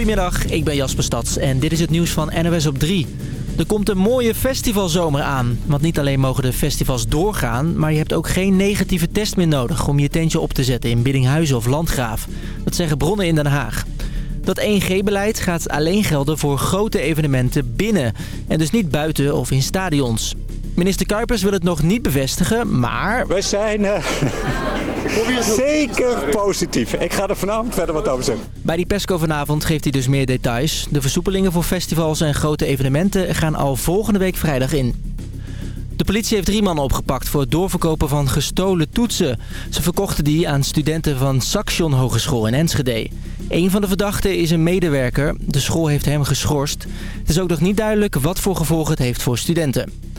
Goedemiddag, ik ben Jasper Stads en dit is het nieuws van NOS op 3. Er komt een mooie festivalzomer aan. Want niet alleen mogen de festivals doorgaan... maar je hebt ook geen negatieve test meer nodig... om je tentje op te zetten in Biddinghuizen of Landgraaf. Dat zeggen bronnen in Den Haag. Dat 1G-beleid gaat alleen gelden voor grote evenementen binnen... en dus niet buiten of in stadions. Minister Kuipers wil het nog niet bevestigen, maar... We zijn uh, zeker positief. Ik ga er vanavond verder wat over zeggen. Bij die PESCO vanavond geeft hij dus meer details. De versoepelingen voor festivals en grote evenementen gaan al volgende week vrijdag in. De politie heeft drie mannen opgepakt voor het doorverkopen van gestolen toetsen. Ze verkochten die aan studenten van Saxion Hogeschool in Enschede. Een van de verdachten is een medewerker. De school heeft hem geschorst. Het is ook nog niet duidelijk wat voor gevolgen het heeft voor studenten.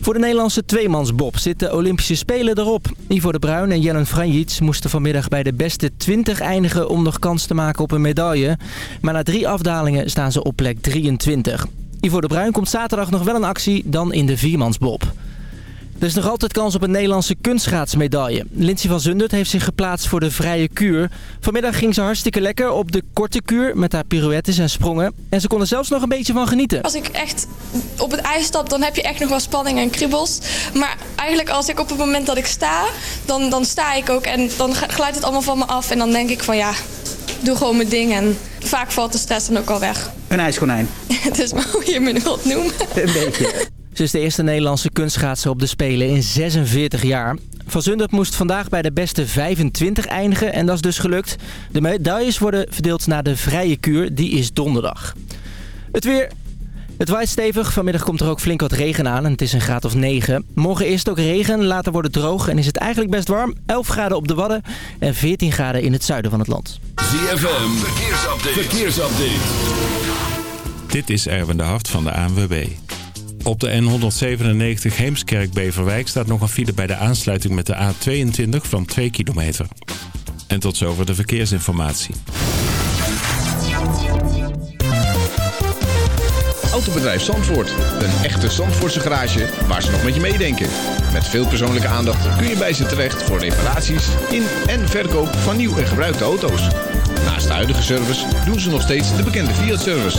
Voor de Nederlandse tweemansbob zitten Olympische Spelen erop. Ivo de Bruin en Jellen Franjits moesten vanmiddag bij de beste 20 eindigen om nog kans te maken op een medaille. Maar na drie afdalingen staan ze op plek 23. Ivo de Bruin komt zaterdag nog wel een actie, dan in de viermansbob. Er is nog altijd kans op een Nederlandse kunstschaatsmedaille. Lindsay van Zundert heeft zich geplaatst voor de vrije kuur. Vanmiddag ging ze hartstikke lekker op de korte kuur met haar pirouettes en sprongen. En ze kon er zelfs nog een beetje van genieten. Als ik echt op het ijs stap, dan heb je echt nog wel spanning en kriebels. Maar eigenlijk als ik op het moment dat ik sta, dan, dan sta ik ook en dan glijdt het allemaal van me af. En dan denk ik van ja, doe gewoon mijn ding. En vaak valt de stress dan ook al weg. Een ijskonijn. het is maar hoe je me wilt noemen. Een beetje. Is de eerste Nederlandse kunstschaatser op de Spelen in 46 jaar. Van Zundert moest vandaag bij de beste 25 eindigen en dat is dus gelukt. De medailles worden verdeeld naar de vrije kuur, die is donderdag. Het weer... Het waait stevig, vanmiddag komt er ook flink wat regen aan en het is een graad of 9. Morgen eerst ook regen, later wordt het droog en is het eigenlijk best warm. 11 graden op de Wadden en 14 graden in het zuiden van het land. ZFM, verkeersupdate. verkeersupdate. Dit is Erwin de Hart van de ANWB. Op de N197 Heemskerk-Beverwijk staat nog een file bij de aansluiting met de A22 van 2 kilometer. En tot zover de verkeersinformatie. Autobedrijf Zandvoort. Een echte Zandvoortse garage waar ze nog met je meedenken. Met veel persoonlijke aandacht kun je bij ze terecht voor reparaties in en verkoop van nieuw en gebruikte auto's. Naast de huidige service doen ze nog steeds de bekende Fiat-service.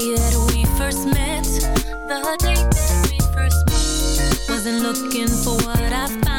Day that we first met, the day that we first met, wasn't looking for what I found,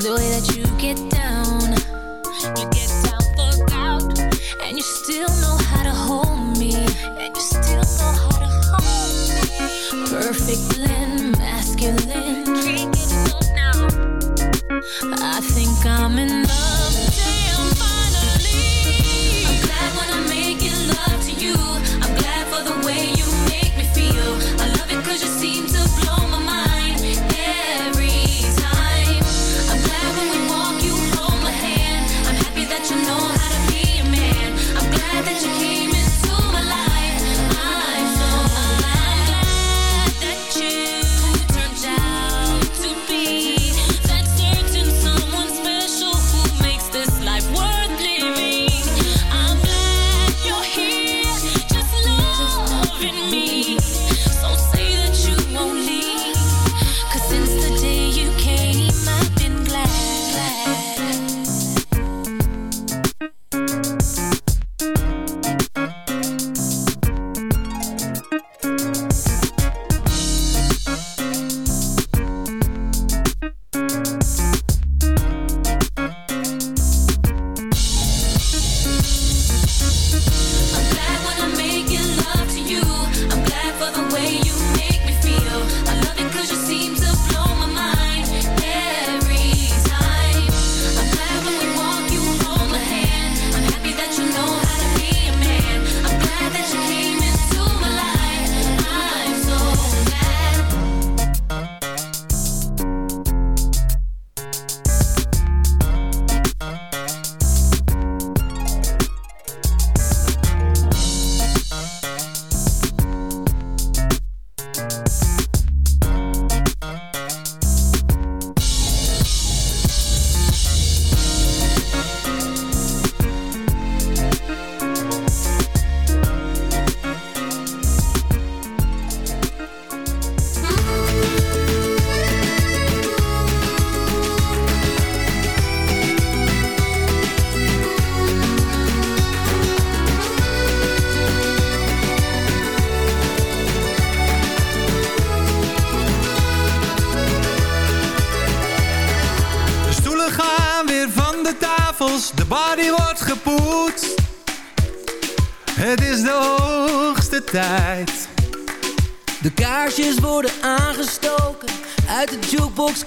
the way that you get down.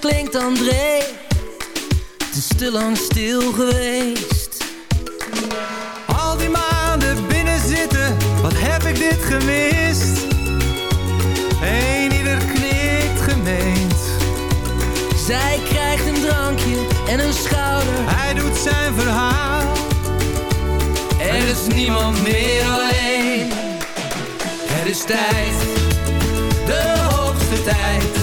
Klinkt André. Het is te lang stil geweest. Al die maanden binnen zitten, wat heb ik dit gemist? Eén ieder knikt gemeend. Zij krijgt een drankje en een schouder. Hij doet zijn verhaal. Er is niemand meer alleen. Het is tijd, de hoogste tijd.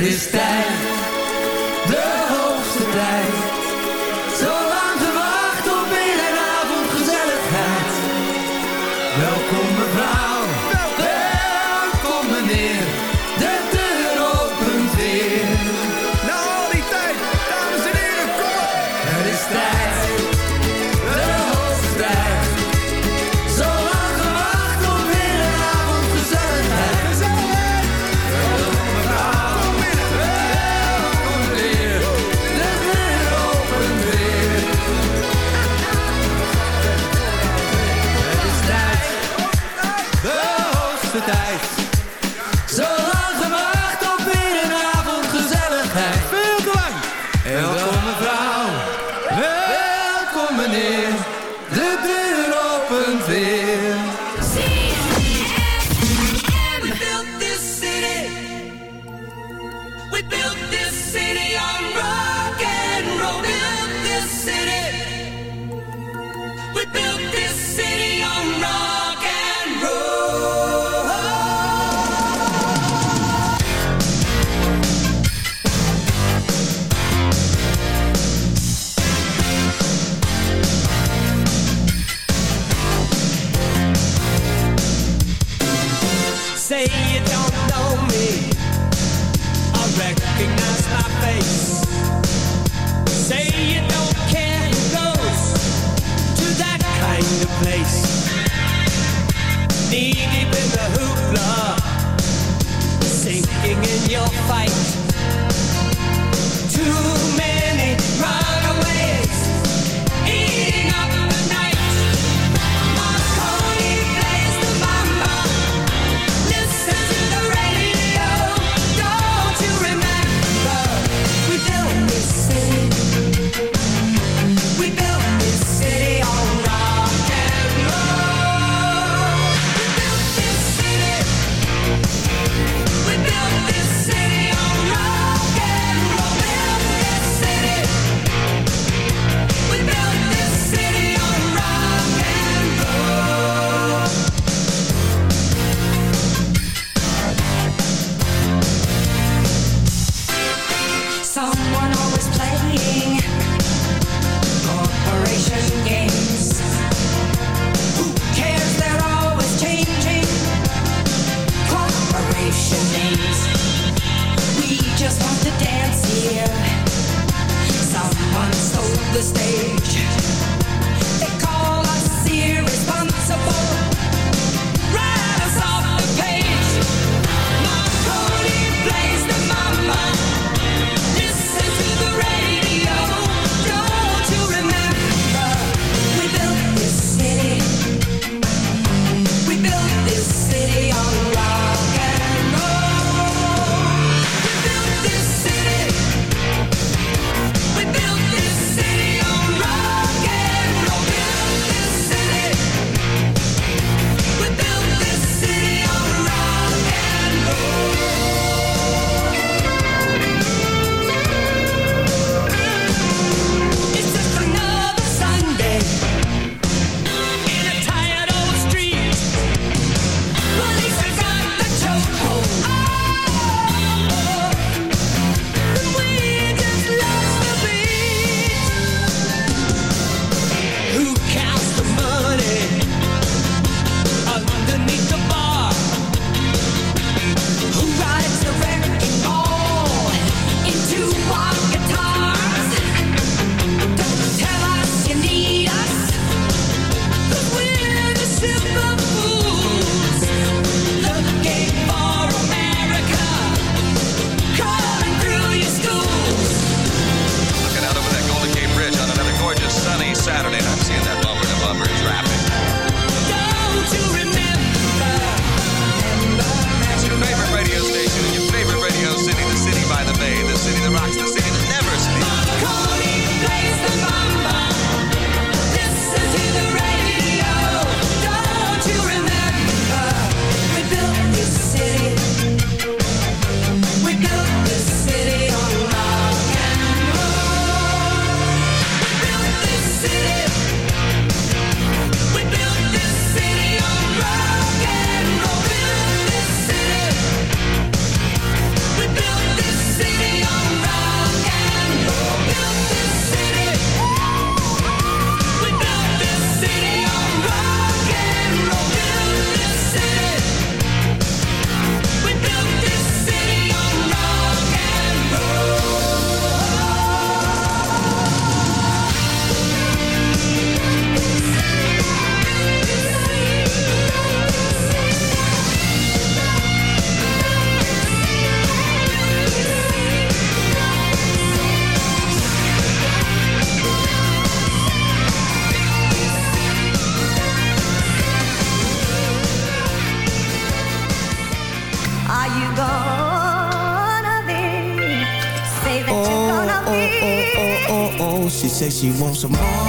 Het is tijd, de hoogste tijd. Zo lang gewacht op weer avond gezelligheid. Welkom mevrouw, welkom meneer.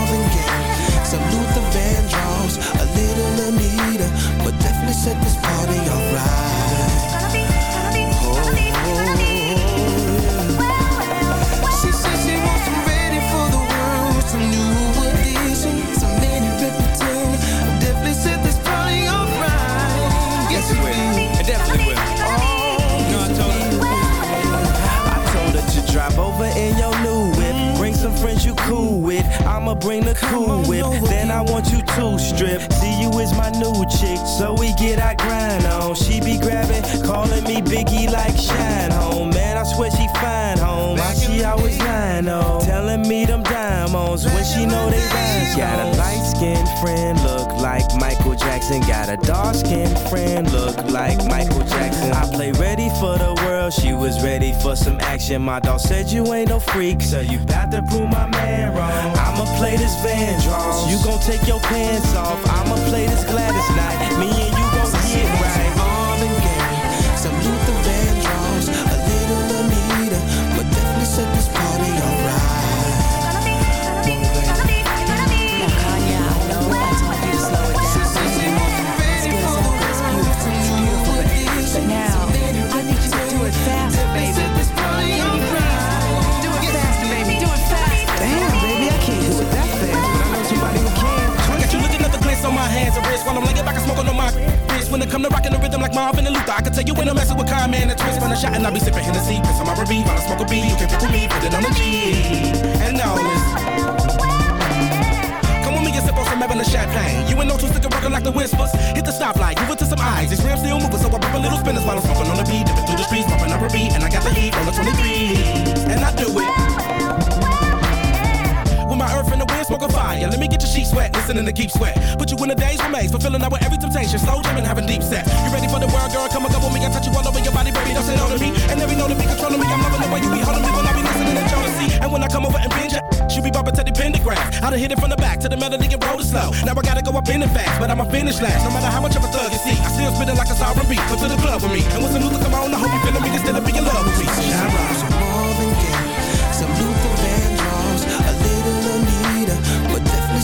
Marvin Gaye, some Luther Vandross, a little Anita, but definitely set this party alright. Bring the cool whip. Then I want you to strip. See you is my new chick, so we get our grind on. She be grabbing, calling me Biggie like Shine Home. Man, I swear she fine home. Why she always lying on? Telling me them diamonds when she know they rhymes. Got a light skinned friend, look like Michael Jackson. Got a dark skinned friend, look like Michael Jackson. I play ready for the world, she was ready for some action. My dog said you ain't no freak, so you bout to prove my man wrong. I'ma play this Van Vandross, you gon' take your pants off. I'ma play this Gladys night, me and you gon' get right. When it come to rocking the rhythm like Marvin and Luther, I can tell you when I'm messing with Kyle, man, a twist. When I shot and I be sipping Hennessy, piss on my R&B while I smoke a B. You can pick with me, put it on the G. And now. Come with me and sip on some Evan champagne. You ain't no two sticker rockin' like the whispers. Hit the stoplight, move it to some eyes. These rims still moving, so I pop a little spinners while I'm smoking on the beat. Dipping through the streets, bumping up a beat, and I got the heat on the 23. And I do it. Fire. Let me get your sheets wet, listening to keep sweat. Put you in a daze remains, fulfilling out with every temptation. Slow jamming, having deep set. You ready for the world, girl? Come and go with me. I touch you all over your body, baby. Don't say no to me. And every know to be controlling me. I'm loving the way you be holding me when I be listening to Jodeci. And when I come over and binge she be bumping to the pentagram. I done hit it from the back to the melody and roll it slow. Now I gotta go up in it fast, but I'ma finish last. No matter how much of a thug you see, I still spit it like a sovereign beat. Come to the club with me. And when some music come on, I hope you feeling me. Instead of being in love with me. Shine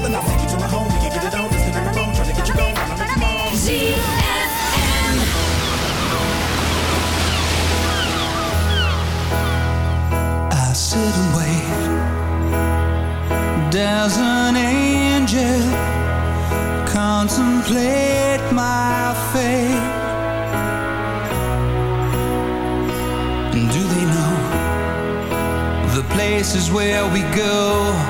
I'm the number. Take you to my home, we can get it on, phone, trying to get you going, I'ma make you. I sit and wait. There's an angel contemplate my fate. And do they know the places where we go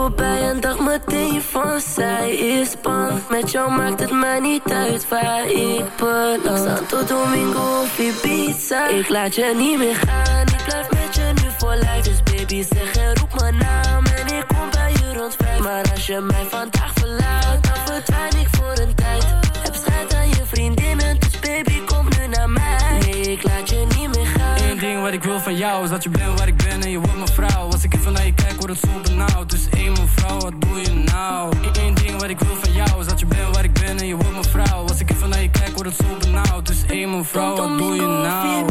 voorbij en dacht meteen van zij is bang. Met jou maakt het mij niet uit waar ik beland. Santo Domingo of Ibiza. Ik laat je niet meer gaan. Ik blijf met je nu voor lijf. Dus baby zeg en roep mijn naam. En ik kom bij je rond vijf. Maar als je mij vandaag verlaat, dan verdwijn ik voor een tijd. Heb schijt aan je vriendinnen. Dus baby kom nu naar mij. Nee, ik laat je niet meer gaan. Eén ding wat ik wil van jou is dat je bent waar ik ben en je wordt mijn vrouw. Het zo benauwd. Dus één mevrouw, wat doe je nou? Eén ding wat ik wil van jou is dat je bent waar ik ben en je wordt mijn vrouw. Als ik even naar je kijk, word het zo benauwd. Dus één mevrouw, wat doe je nou?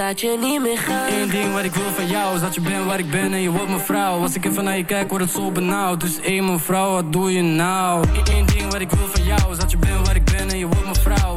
laat Eén ding wat ik wil van jou is dat je bent waar ik ben en je wordt mijn vrouw. Als ik even naar je kijk, word het zo benauwd. Dus één mevrouw, wat doe je nou? Eén ding wat ik wil van jou is dat je bent waar ik ben en je wordt mijn vrouw.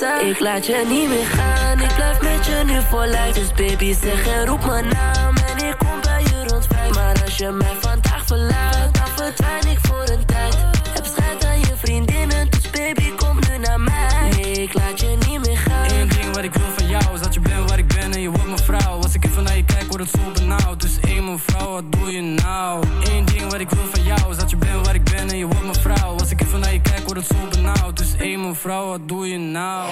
Ik laat je niet meer gaan, ik blijf met je nu voor lijf Dus baby zeg en roep mijn naam en ik kom bij je rond vijf Maar als je mij vandaag verlaat, dan verdwijn ik voor een tijd Heb schijt aan je vriendinnen, dus baby kom nu naar mij Nee, ik laat je niet meer gaan Eén ding wat ik wil van jou is dat je bent waar ik ben en je wordt mijn vrouw. Als ik even naar je kijk, word het zo benauwd. Dus één mevrouw, wat doe je nou? Eén ding wat ik wil van jou is dat je bent waar ik ben en je wordt mijn vrouw. Word het zo benauwd. Dus één mevrouw, wat doe je nou?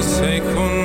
sei com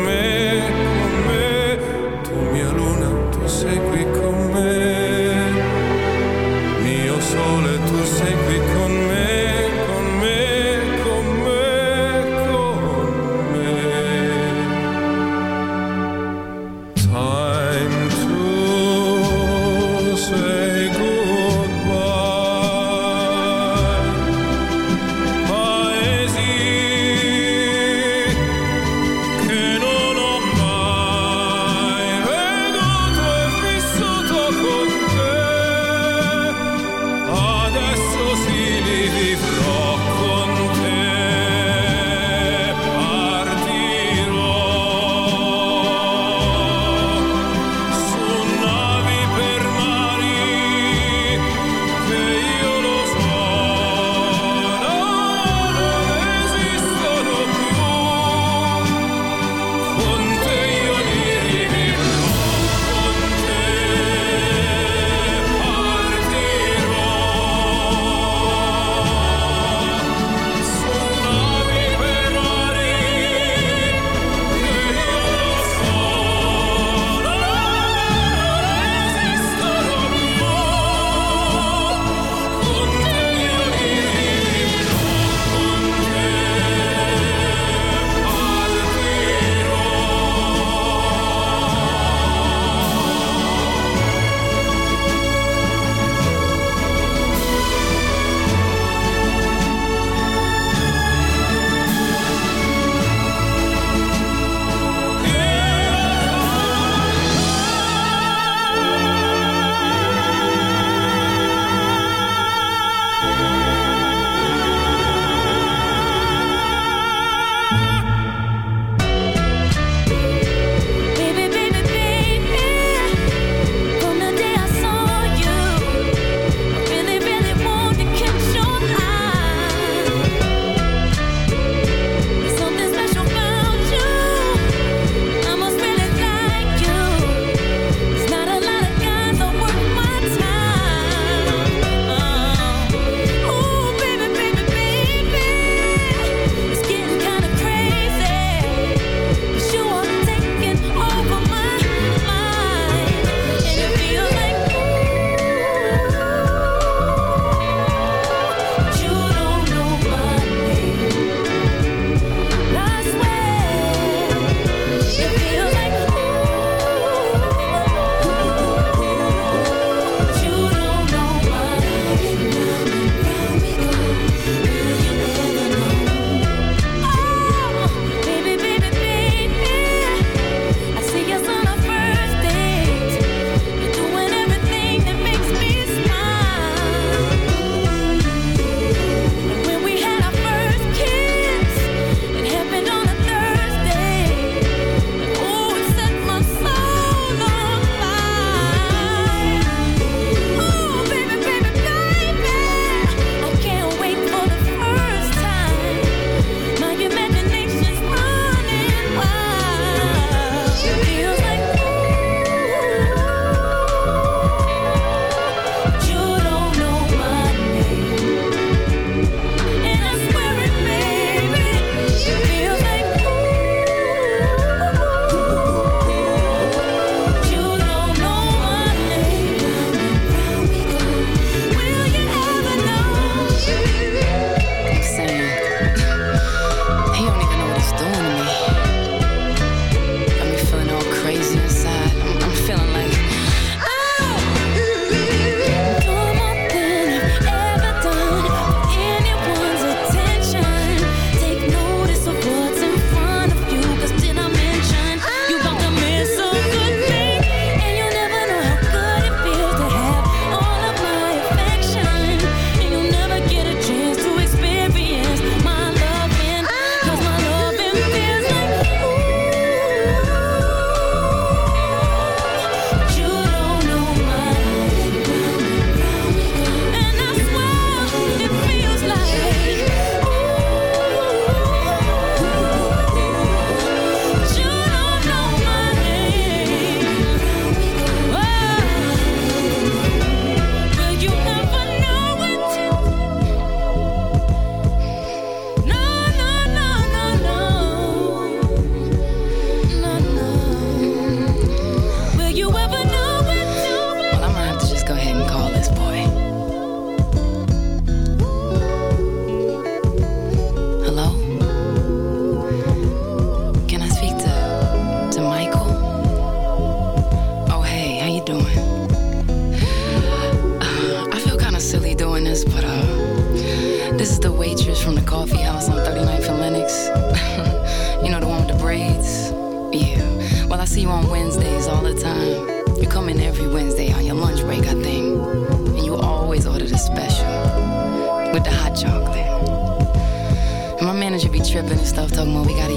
tripping and stuff, talking about we gotta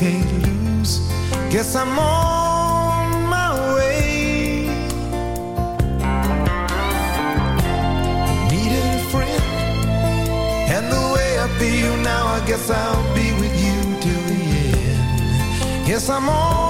Just can't lose. Guess I'm on my way. Needed a friend, and the way I feel now, I guess I'll be with you till the end. Yes, I'm on